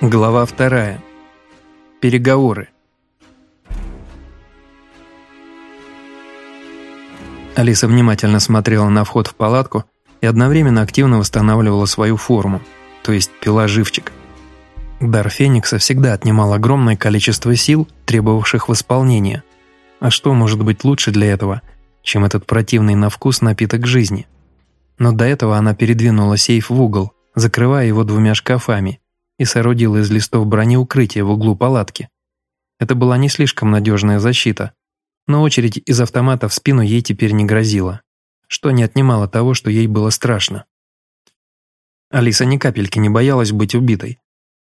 Глава вторая. Переговоры. Алиса внимательно смотрела на вход в палатку и одновременно активно восстанавливала свою форму, то есть пила живчик. Дар Феникса всегда отнимал огромное количество сил, требовавших восполнения. А что может быть лучше для этого, чем этот противный на вкус напиток жизни? Но до этого она передвинула сейф в угол, закрывая его двумя шкафами – и соорудила из листов брони укрытие в углу палатки. Это была не слишком надежная защита, но очередь из автомата в спину ей теперь не грозила, что не отнимало того, что ей было страшно. Алиса ни капельки не боялась быть убитой.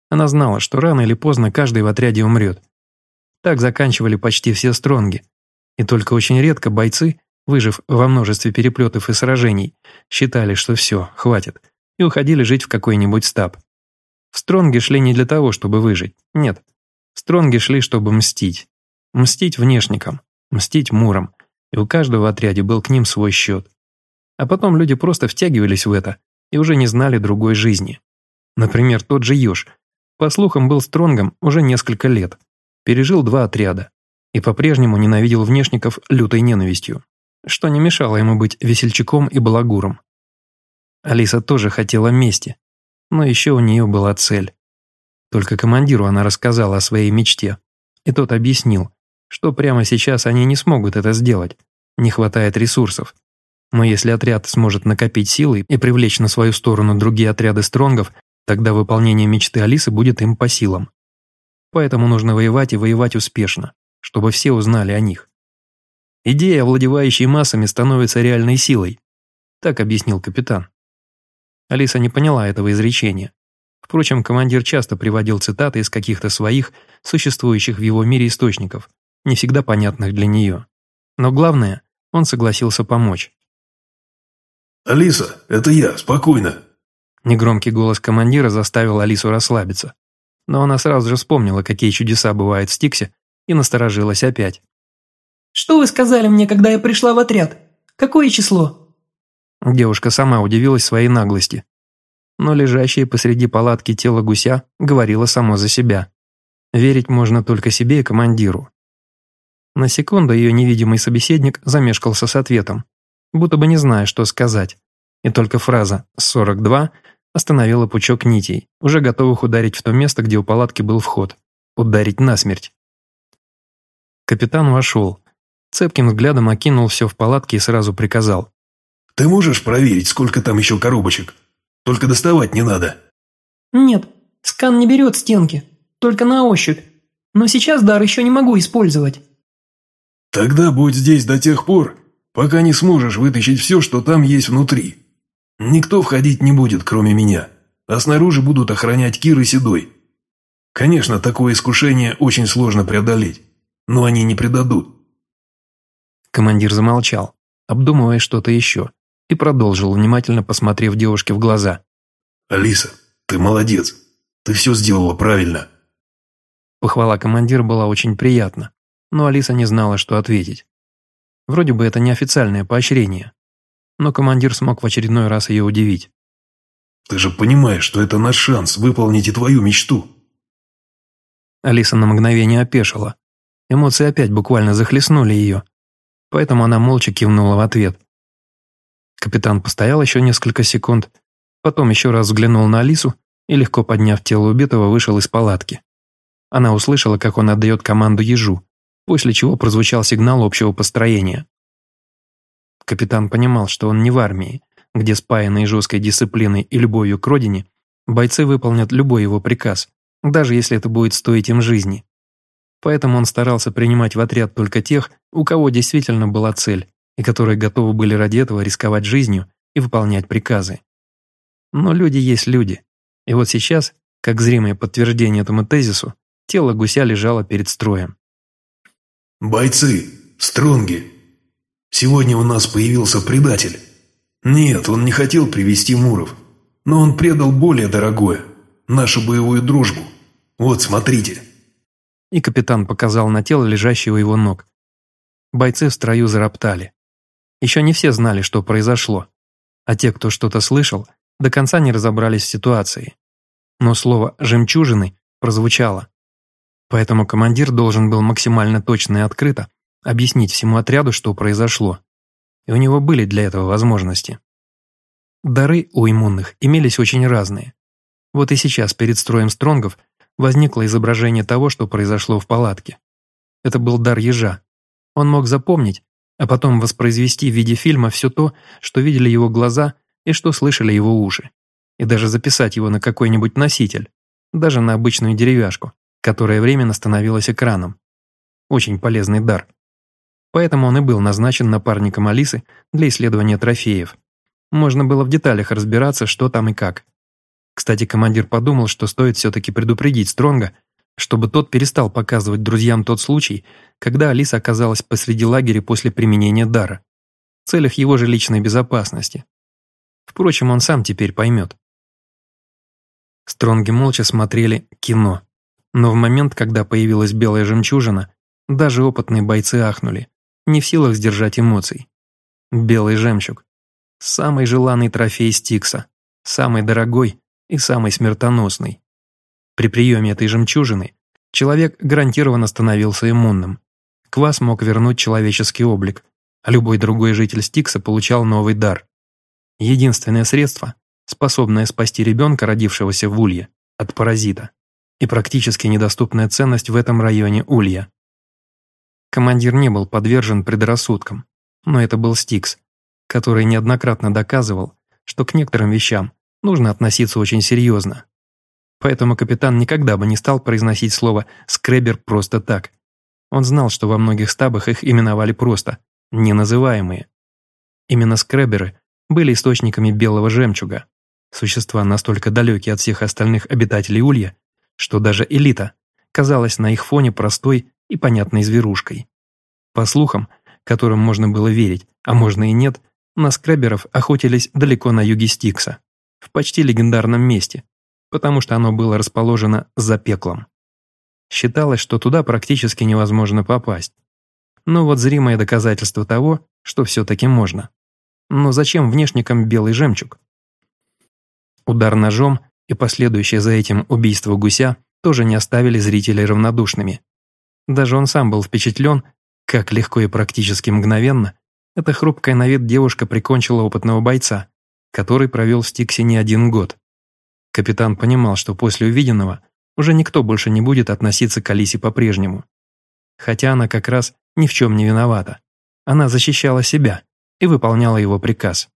Она знала, что рано или поздно каждый в отряде умрет. Так заканчивали почти все стронги, и только очень редко бойцы, выжив во множестве переплетов и сражений, считали, что все, хватит, и уходили жить в какой-нибудь стаб. Стронги шли не для того, чтобы выжить. Нет. Стронги шли, чтобы мстить. Мстить внешникам, мстить мурам. И у каждого в отряде был к ним свой счет. А потом люди просто втягивались в это и уже не знали другой жизни. Например, тот же Ёж, по слухам, был Стронгом уже несколько лет. Пережил два отряда. И по-прежнему ненавидел внешников лютой ненавистью. Что не мешало ему быть весельчаком и балагуром. Алиса тоже хотела мести, но еще у нее была цель. Только командиру она рассказала о своей мечте, и тот объяснил, что прямо сейчас они не смогут это сделать, не хватает ресурсов. Но если отряд сможет накопить силы и привлечь на свою сторону другие отряды стронгов, тогда выполнение мечты Алисы будет им по силам. Поэтому нужно воевать и воевать успешно, чтобы все узнали о них. Идея, овладевающей массами, становится реальной силой. Так объяснил капитан. Алиса не поняла этого изречения. Впрочем, командир часто приводил цитаты из каких-то своих, существующих в его мире источников, не всегда понятных для нее. Но главное, он согласился помочь. «Алиса, это я, спокойно!» Негромкий голос командира заставил Алису расслабиться. Но она сразу же вспомнила, какие чудеса бывают в Стиксе, и насторожилась опять. «Что вы сказали мне, когда я пришла в отряд? Какое число?» Девушка сама удивилась своей наглости. Но лежащее посреди палатки тело гуся говорило само за себя. Верить можно только себе и командиру. На секунду ее невидимый собеседник замешкался с ответом, будто бы не зная, что сказать. И только фраза «42» остановила пучок нитей, уже готовых ударить в то место, где у палатки был вход. Ударить насмерть. Капитан вошел. Цепким взглядом окинул все в палатке и сразу приказал. Ты можешь проверить, сколько там еще коробочек? Только доставать не надо». «Нет, скан не берет стенки, только на ощупь. Но сейчас дар еще не могу использовать». «Тогда будь здесь до тех пор, пока не сможешь вытащить все, что там есть внутри. Никто входить не будет, кроме меня, а снаружи будут охранять Кир и Седой. Конечно, такое искушение очень сложно преодолеть, но они не предадут». Командир замолчал, обдумывая что-то еще и продолжил, внимательно посмотрев девушке в глаза. «Алиса, ты молодец. Ты все сделала правильно». Похвала командира была очень приятна, но Алиса не знала, что ответить. Вроде бы это неофициальное поощрение, но командир смог в очередной раз ее удивить. «Ты же понимаешь, что это наш шанс выполнить и твою мечту». Алиса на мгновение опешила. Эмоции опять буквально захлестнули ее, поэтому она молча кивнула в ответ. Капитан постоял еще несколько секунд, потом еще раз взглянул на Алису и, легко подняв тело убитого, вышел из палатки. Она услышала, как он отдает команду ежу, после чего прозвучал сигнал общего построения. Капитан понимал, что он не в армии, где спаянные жесткой дисциплиной и любовью к родине, бойцы выполнят любой его приказ, даже если это будет стоить им жизни. Поэтому он старался принимать в отряд только тех, у кого действительно была цель и которые готовы были ради этого рисковать жизнью и выполнять приказы. Но люди есть люди. И вот сейчас, как зримое подтверждение этому тезису, тело гуся лежало перед строем. «Бойцы! Стронги! Сегодня у нас появился предатель. Нет, он не хотел привести Муров, но он предал более дорогое – нашу боевую дружбу. Вот, смотрите!» И капитан показал на тело, лежащего его ног. Бойцы в строю зароптали. Еще не все знали, что произошло, а те, кто что-то слышал, до конца не разобрались в ситуации. Но слово «жемчужины» прозвучало. Поэтому командир должен был максимально точно и открыто объяснить всему отряду, что произошло. И у него были для этого возможности. Дары у иммунных имелись очень разные. Вот и сейчас перед строем стронгов возникло изображение того, что произошло в палатке. Это был дар ежа. Он мог запомнить, а потом воспроизвести в виде фильма все то, что видели его глаза и что слышали его уши. И даже записать его на какой-нибудь носитель, даже на обычную деревяшку, которая временно становилась экраном. Очень полезный дар. Поэтому он и был назначен напарником Алисы для исследования трофеев. Можно было в деталях разбираться, что там и как. Кстати, командир подумал, что стоит все-таки предупредить Стронга, чтобы тот перестал показывать друзьям тот случай, когда Алиса оказалась посреди лагеря после применения дара, в целях его же личной безопасности. Впрочем, он сам теперь поймет. Стронги молча смотрели кино, но в момент, когда появилась белая жемчужина, даже опытные бойцы ахнули, не в силах сдержать эмоций. Белый жемчуг. Самый желанный трофей Стикса, самый дорогой и самый смертоносный. При приеме этой жемчужины человек гарантированно становился иммунным. Квас мог вернуть человеческий облик, а любой другой житель Стикса получал новый дар. Единственное средство, способное спасти ребенка, родившегося в Улье, от паразита, и практически недоступная ценность в этом районе Улья. Командир не был подвержен предрассудкам, но это был Стикс, который неоднократно доказывал, что к некоторым вещам нужно относиться очень серьезно. Поэтому капитан никогда бы не стал произносить слово «скребер» просто так. Он знал, что во многих стабах их именовали просто «неназываемые». Именно скреберы были источниками белого жемчуга, существа настолько далекие от всех остальных обитателей Улья, что даже элита казалась на их фоне простой и понятной зверушкой. По слухам, которым можно было верить, а можно и нет, на скреберов охотились далеко на юге Стикса, в почти легендарном месте, потому что оно было расположено за пеклом. Считалось, что туда практически невозможно попасть. Но вот зримое доказательство того, что все-таки можно. Но зачем внешникам белый жемчуг? Удар ножом и последующее за этим убийство гуся тоже не оставили зрителей равнодушными. Даже он сам был впечатлен, как легко и практически мгновенно эта хрупкая на вид девушка прикончила опытного бойца, который провел в Стиксе не один год. Капитан понимал, что после увиденного уже никто больше не будет относиться к Алисе по-прежнему. Хотя она как раз ни в чем не виновата. Она защищала себя и выполняла его приказ.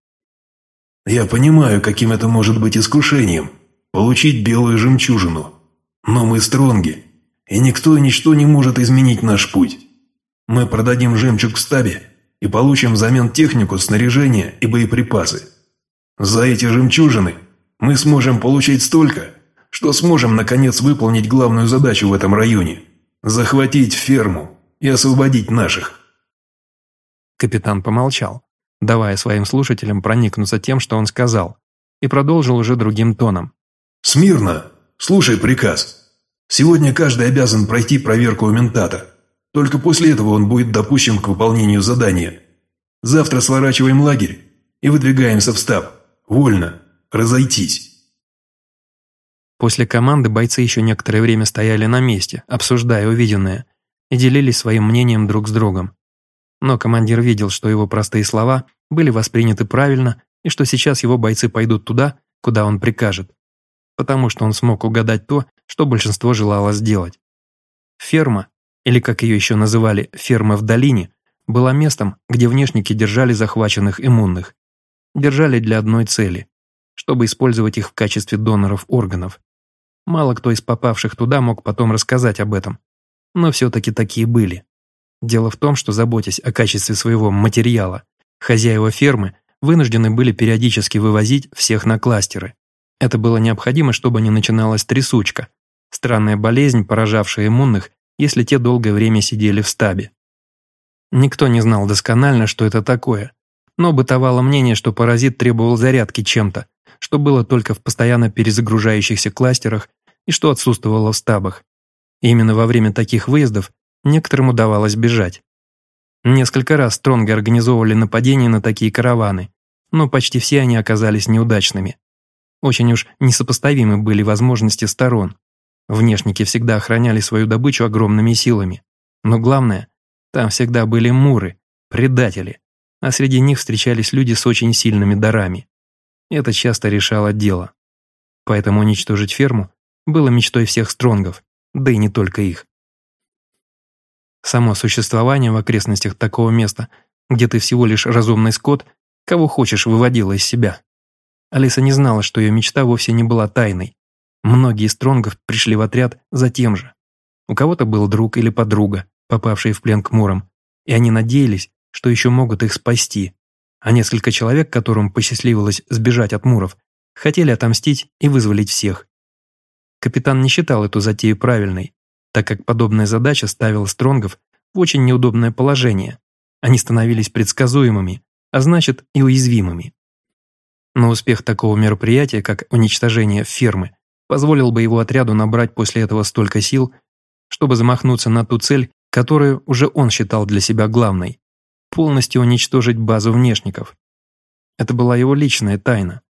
«Я понимаю, каким это может быть искушением – получить белую жемчужину. Но мы стронги, и никто и ничто не может изменить наш путь. Мы продадим жемчуг в стабе и получим взамен технику, снаряжение и боеприпасы. За эти жемчужины – мы сможем получить столько, что сможем наконец выполнить главную задачу в этом районе – захватить ферму и освободить наших». Капитан помолчал, давая своим слушателям проникнуться тем, что он сказал, и продолжил уже другим тоном. «Смирно! Слушай приказ. Сегодня каждый обязан пройти проверку у ментата. Только после этого он будет допущен к выполнению задания. Завтра сворачиваем лагерь и выдвигаемся в стаб. Вольно разойтись. После команды бойцы еще некоторое время стояли на месте, обсуждая увиденное, и делились своим мнением друг с другом. Но командир видел, что его простые слова были восприняты правильно и что сейчас его бойцы пойдут туда, куда он прикажет, потому что он смог угадать то, что большинство желало сделать. Ферма, или как ее еще называли, ферма в долине, была местом, где внешники держали захваченных иммунных. Держали для одной цели чтобы использовать их в качестве доноров органов. Мало кто из попавших туда мог потом рассказать об этом, но все-таки такие были. Дело в том, что, заботясь о качестве своего материала, хозяева фермы вынуждены были периодически вывозить всех на кластеры. Это было необходимо, чтобы не начиналась трясучка, странная болезнь, поражавшая иммунных, если те долгое время сидели в стабе. Никто не знал досконально, что это такое, но бытовало мнение, что паразит требовал зарядки чем-то, что было только в постоянно перезагружающихся кластерах и что отсутствовало в стабах. Именно во время таких выездов некоторым удавалось бежать. Несколько раз Стронги организовывали нападения на такие караваны, но почти все они оказались неудачными. Очень уж несопоставимы были возможности сторон. Внешники всегда охраняли свою добычу огромными силами. Но главное, там всегда были муры, предатели, а среди них встречались люди с очень сильными дарами. Это часто решало дело. Поэтому уничтожить ферму было мечтой всех стронгов, да и не только их. Само существование в окрестностях такого места, где ты всего лишь разумный скот, кого хочешь выводило из себя. Алиса не знала, что ее мечта вовсе не была тайной. Многие стронгов пришли в отряд за тем же. У кого-то был друг или подруга, попавшие в плен к мурам, и они надеялись, что еще могут их спасти. А несколько человек, которым посчастливилось сбежать от муров, хотели отомстить и вызволить всех. Капитан не считал эту затею правильной, так как подобная задача ставила стронгов в очень неудобное положение. Они становились предсказуемыми, а значит и уязвимыми. Но успех такого мероприятия, как уничтожение фермы, позволил бы его отряду набрать после этого столько сил, чтобы замахнуться на ту цель, которую уже он считал для себя главной – полностью уничтожить базу внешников. Это была его личная тайна.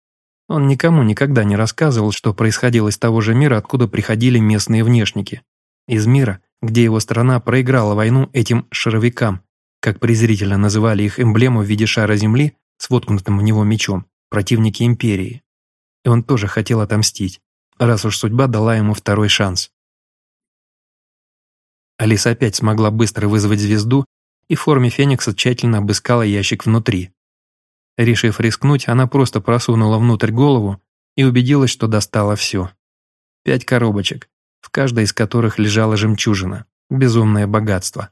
Он никому никогда не рассказывал, что происходило из того же мира, откуда приходили местные внешники. Из мира, где его страна проиграла войну этим шаровикам, как презрительно называли их эмблему в виде шара земли с воткнутым в него мечом, противники империи. И он тоже хотел отомстить, раз уж судьба дала ему второй шанс. Алиса опять смогла быстро вызвать звезду и в форме феникса тщательно обыскала ящик внутри. Решив рискнуть, она просто просунула внутрь голову и убедилась, что достала все. Пять коробочек, в каждой из которых лежала жемчужина, безумное богатство.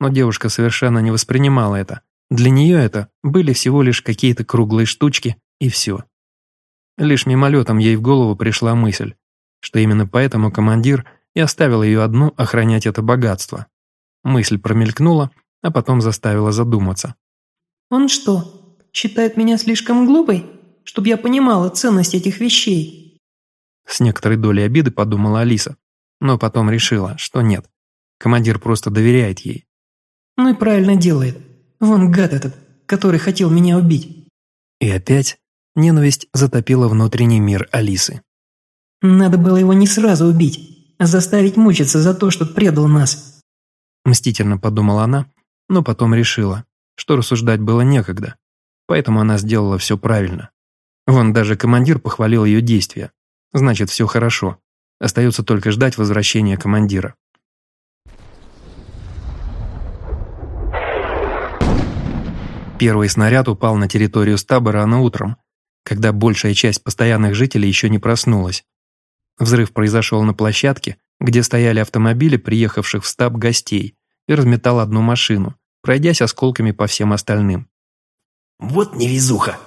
Но девушка совершенно не воспринимала это. Для нее это были всего лишь какие-то круглые штучки и все. Лишь мимолетом ей в голову пришла мысль, что именно поэтому командир и оставил ее одну охранять это богатство. Мысль промелькнула, а потом заставила задуматься. «Он что, считает меня слишком глупой, чтобы я понимала ценность этих вещей?» С некоторой долей обиды подумала Алиса, но потом решила, что нет. Командир просто доверяет ей. «Ну и правильно делает. Вон гад этот, который хотел меня убить». И опять ненависть затопила внутренний мир Алисы. «Надо было его не сразу убить, заставить мучиться за то, что предал нас». Мстительно подумала она, но потом решила, что рассуждать было некогда, поэтому она сделала все правильно. Вон даже командир похвалил ее действия. Значит, все хорошо. Остается только ждать возвращения командира. Первый снаряд упал на территорию стаба рано утром, когда большая часть постоянных жителей еще не проснулась. Взрыв произошел на площадке, где стояли автомобили приехавших в стаб гостей, и разметал одну машину, пройдясь осколками по всем остальным. «Вот невезуха!»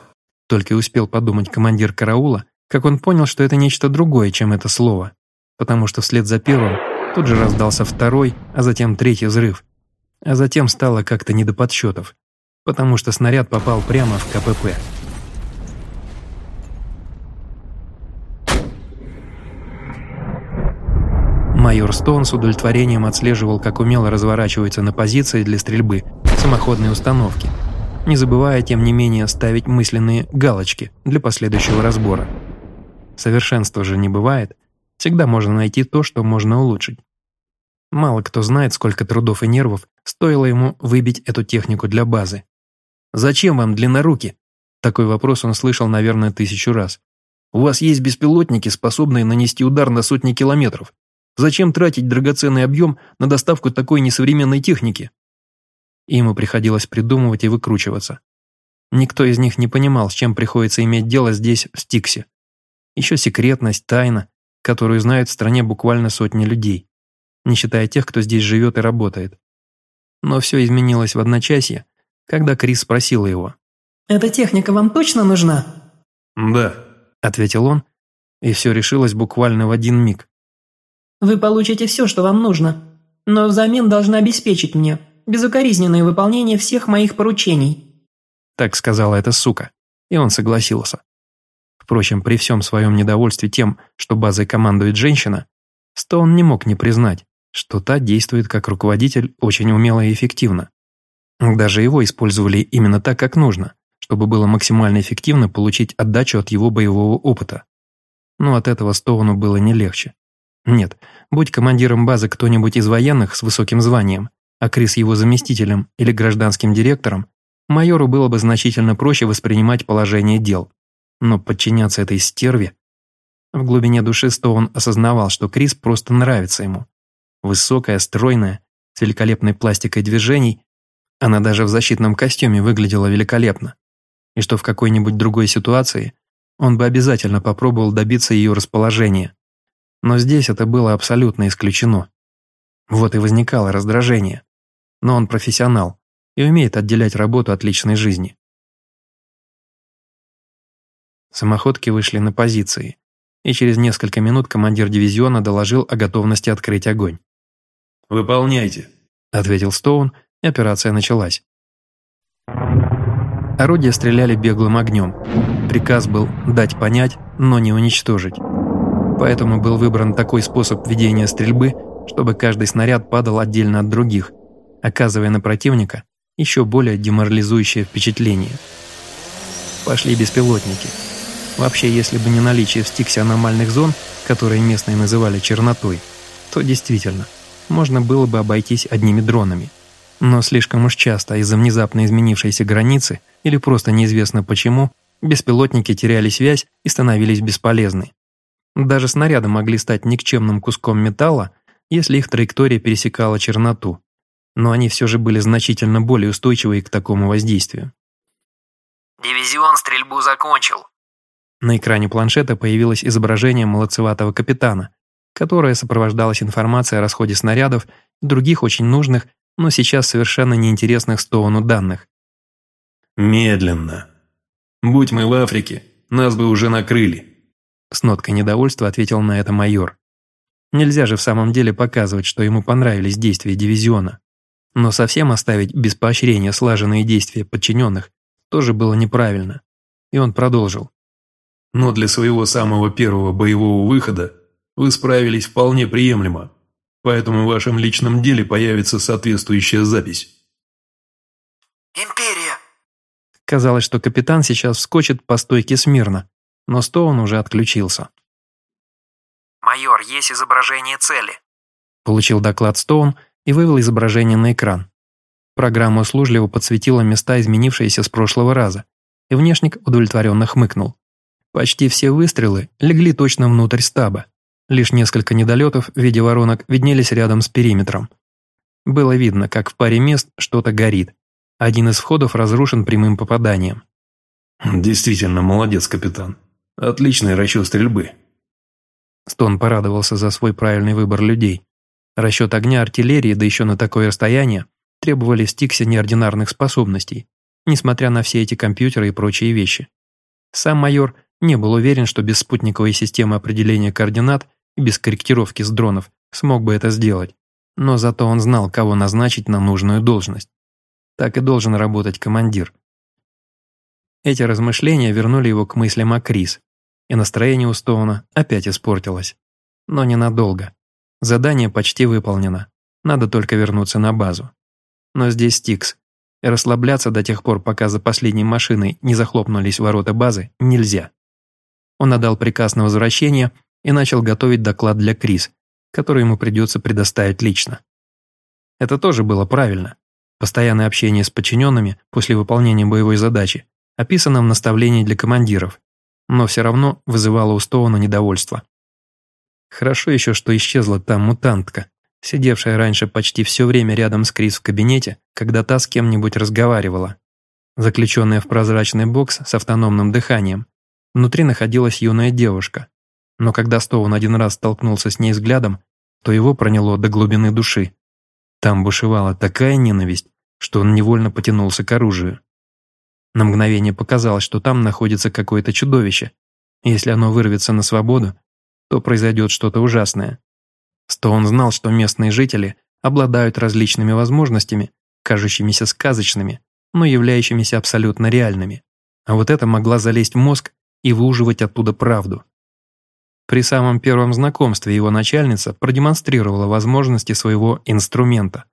Только и успел подумать командир караула, как он понял, что это нечто другое, чем это слово, потому что вслед за первым тут же раздался второй, а затем третий взрыв. А затем стало как-то не до подсчетов, потому что снаряд попал прямо в КПП. Майор Стоун с удовлетворением отслеживал, как умело разворачивается на позиции для стрельбы самоходные установки, не забывая, тем не менее, ставить мысленные галочки для последующего разбора. Совершенства же не бывает, всегда можно найти то, что можно улучшить. Мало кто знает, сколько трудов и нервов стоило ему выбить эту технику для базы. «Зачем вам длинноруки?» Такой вопрос он слышал, наверное, тысячу раз. «У вас есть беспилотники, способные нанести удар на сотни километров. Зачем тратить драгоценный объем на доставку такой несовременной техники? И ему приходилось придумывать и выкручиваться. Никто из них не понимал, с чем приходится иметь дело здесь, в Стиксе. Еще секретность, тайна, которую знают в стране буквально сотни людей, не считая тех, кто здесь живет и работает. Но все изменилось в одночасье, когда Крис спросила его. «Эта техника вам точно нужна?» «Да», — ответил он, и все решилось буквально в один миг. Вы получите все, что вам нужно, но взамен должны обеспечить мне безукоризненное выполнение всех моих поручений». Так сказала эта сука, и он согласился. Впрочем, при всем своем недовольстве тем, что базой командует женщина, Стоун не мог не признать, что та действует как руководитель очень умело и эффективно. Даже его использовали именно так, как нужно, чтобы было максимально эффективно получить отдачу от его боевого опыта. Но от этого Стоуну было не легче. Нет, будь командиром базы кто-нибудь из военных с высоким званием, а Крис его заместителем или гражданским директором, майору было бы значительно проще воспринимать положение дел. Но подчиняться этой стерве... В глубине души Стоун осознавал, что Крис просто нравится ему. Высокая, стройная, с великолепной пластикой движений, она даже в защитном костюме выглядела великолепно. И что в какой-нибудь другой ситуации он бы обязательно попробовал добиться ее расположения. Но здесь это было абсолютно исключено. Вот и возникало раздражение. Но он профессионал и умеет отделять работу от личной жизни. Самоходки вышли на позиции, и через несколько минут командир дивизиона доложил о готовности открыть огонь. «Выполняйте», — ответил Стоун, и операция началась. Орудия стреляли беглым огнем. Приказ был дать понять, но не уничтожить. Поэтому был выбран такой способ ведения стрельбы, чтобы каждый снаряд падал отдельно от других, оказывая на противника еще более деморализующее впечатление. Пошли беспилотники. Вообще, если бы не наличие в Стиксе аномальных зон, которые местные называли чернотой, то действительно, можно было бы обойтись одними дронами. Но слишком уж часто из-за внезапно изменившейся границы или просто неизвестно почему, беспилотники теряли связь и становились бесполезны. Даже снаряды могли стать никчемным куском металла, если их траектория пересекала черноту, но они все же были значительно более устойчивы к такому воздействию. «Дивизион стрельбу закончил». На экране планшета появилось изображение молодцеватого капитана, которое сопровождалось информацией о расходе снарядов и других очень нужных, но сейчас совершенно неинтересных Стоуну данных. «Медленно. Будь мы в Африке, нас бы уже накрыли», с ноткой недовольства ответил на это майор. Нельзя же в самом деле показывать, что ему понравились действия дивизиона. Но совсем оставить без поощрения слаженные действия подчиненных тоже было неправильно. И он продолжил. Но для своего самого первого боевого выхода вы справились вполне приемлемо, поэтому в вашем личном деле появится соответствующая запись. «Империя!» Казалось, что капитан сейчас вскочит по стойке смирно, но Стоун уже отключился. «Майор, есть изображение цели», – получил доклад Стоун и вывел изображение на экран. Программа услужливо подсветила места, изменившиеся с прошлого раза, и внешник удовлетворенно хмыкнул. Почти все выстрелы легли точно внутрь стаба. Лишь несколько недолетов в виде воронок виднелись рядом с периметром. Было видно, как в паре мест что-то горит. Один из входов разрушен прямым попаданием. «Действительно, молодец, капитан. Отличный расчет стрельбы». Стон порадовался за свой правильный выбор людей. Расчет огня артиллерии, да еще на такое расстояние, требовали Стиксе неординарных способностей, несмотря на все эти компьютеры и прочие вещи. Сам майор не был уверен, что без спутниковой системы определения координат и без корректировки с дронов смог бы это сделать, но зато он знал, кого назначить на нужную должность. Так и должен работать командир. Эти размышления вернули его к мыслям о Крис, и настроение у Стоуна опять испортилось. Но ненадолго. Задание почти выполнено. Надо только вернуться на базу. Но здесь Стикс, и расслабляться до тех пор, пока за последней машиной не захлопнулись ворота базы, нельзя. Он отдал приказ на возвращение и начал готовить доклад для Крис, который ему придется предоставить лично. Это тоже было правильно. Постоянное общение с подчиненными после выполнения боевой задачи описано в наставлении для командиров, но все равно вызывало у Стоуна недовольство. Хорошо еще, что исчезла та мутантка, сидевшая раньше почти все время рядом с Крис в кабинете, когда та с кем-нибудь разговаривала. Заключенная в прозрачный бокс с автономным дыханием, внутри находилась юная девушка. Но когда Стоун один раз столкнулся с ней взглядом, то его проняло до глубины души. Там бушевала такая ненависть, что он невольно потянулся к оружию. На мгновение показалось, что там находится какое-то чудовище. Если оно вырвется на свободу, то произойдет что-то ужасное. Стоун знал, что местные жители обладают различными возможностями, кажущимися сказочными, но являющимися абсолютно реальными. А вот это могла залезть в мозг и выуживать оттуда правду. При самом первом знакомстве его начальница продемонстрировала возможности своего инструмента.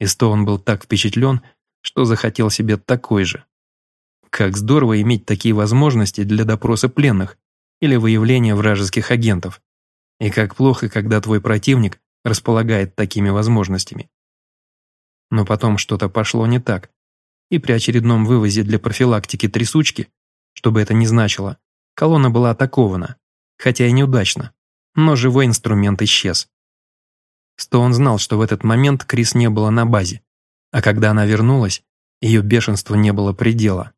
И Стоун был так впечатлен, что захотел себе такой же. Как здорово иметь такие возможности для допроса пленных или выявления вражеских агентов. И как плохо, когда твой противник располагает такими возможностями. Но потом что-то пошло не так, и при очередном вывозе для профилактики трясучки, чтобы это не значило, колонна была атакована, хотя и неудачно, но живой инструмент исчез. Стоун знал, что в этот момент Крис не было на базе, а когда она вернулась, ее бешенству не было предела.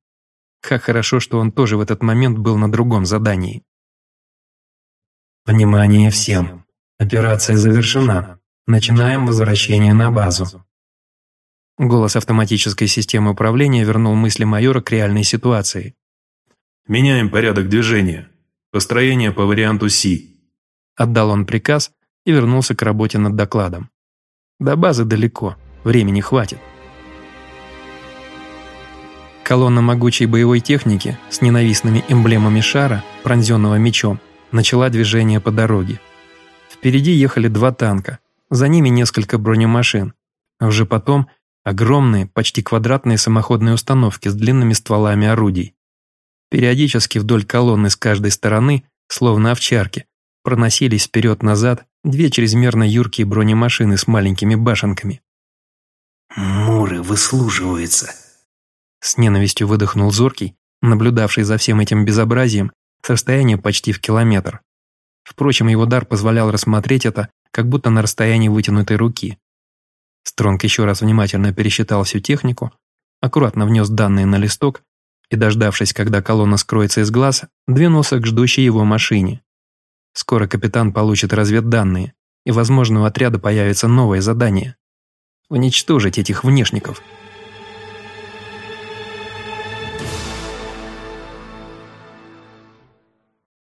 Как хорошо, что он тоже в этот момент был на другом задании. Внимание всем! Операция завершена. Начинаем возвращение на базу. Голос автоматической системы управления вернул мысли майора к реальной ситуации. «Меняем порядок движения. Построение по варианту Си». Отдал он приказ и вернулся к работе над докладом. До базы далеко, времени хватит. Колонна могучей боевой техники с ненавистными эмблемами шара, пронзенного мечом, начала движение по дороге. Впереди ехали два танка, за ними несколько бронемашин, а уже потом огромные, почти квадратные самоходные установки с длинными стволами орудий. Периодически вдоль колонны с каждой стороны, словно овчарки, проносились вперед-назад две чрезмерно юркие бронемашины с маленькими башенками. «Муры выслуживаются», с ненавистью выдохнул Зоркий, наблюдавший за всем этим безобразием с расстояния почти в километр. Впрочем, его дар позволял рассмотреть это, как будто на расстоянии вытянутой руки. Стронг еще раз внимательно пересчитал всю технику, аккуратно внес данные на листок и, дождавшись, когда колонна скроется из глаз, двинулся к ждущей его машине. Скоро капитан получит разведданные, и, возможно, у отряда появится новое задание – уничтожить этих внешников –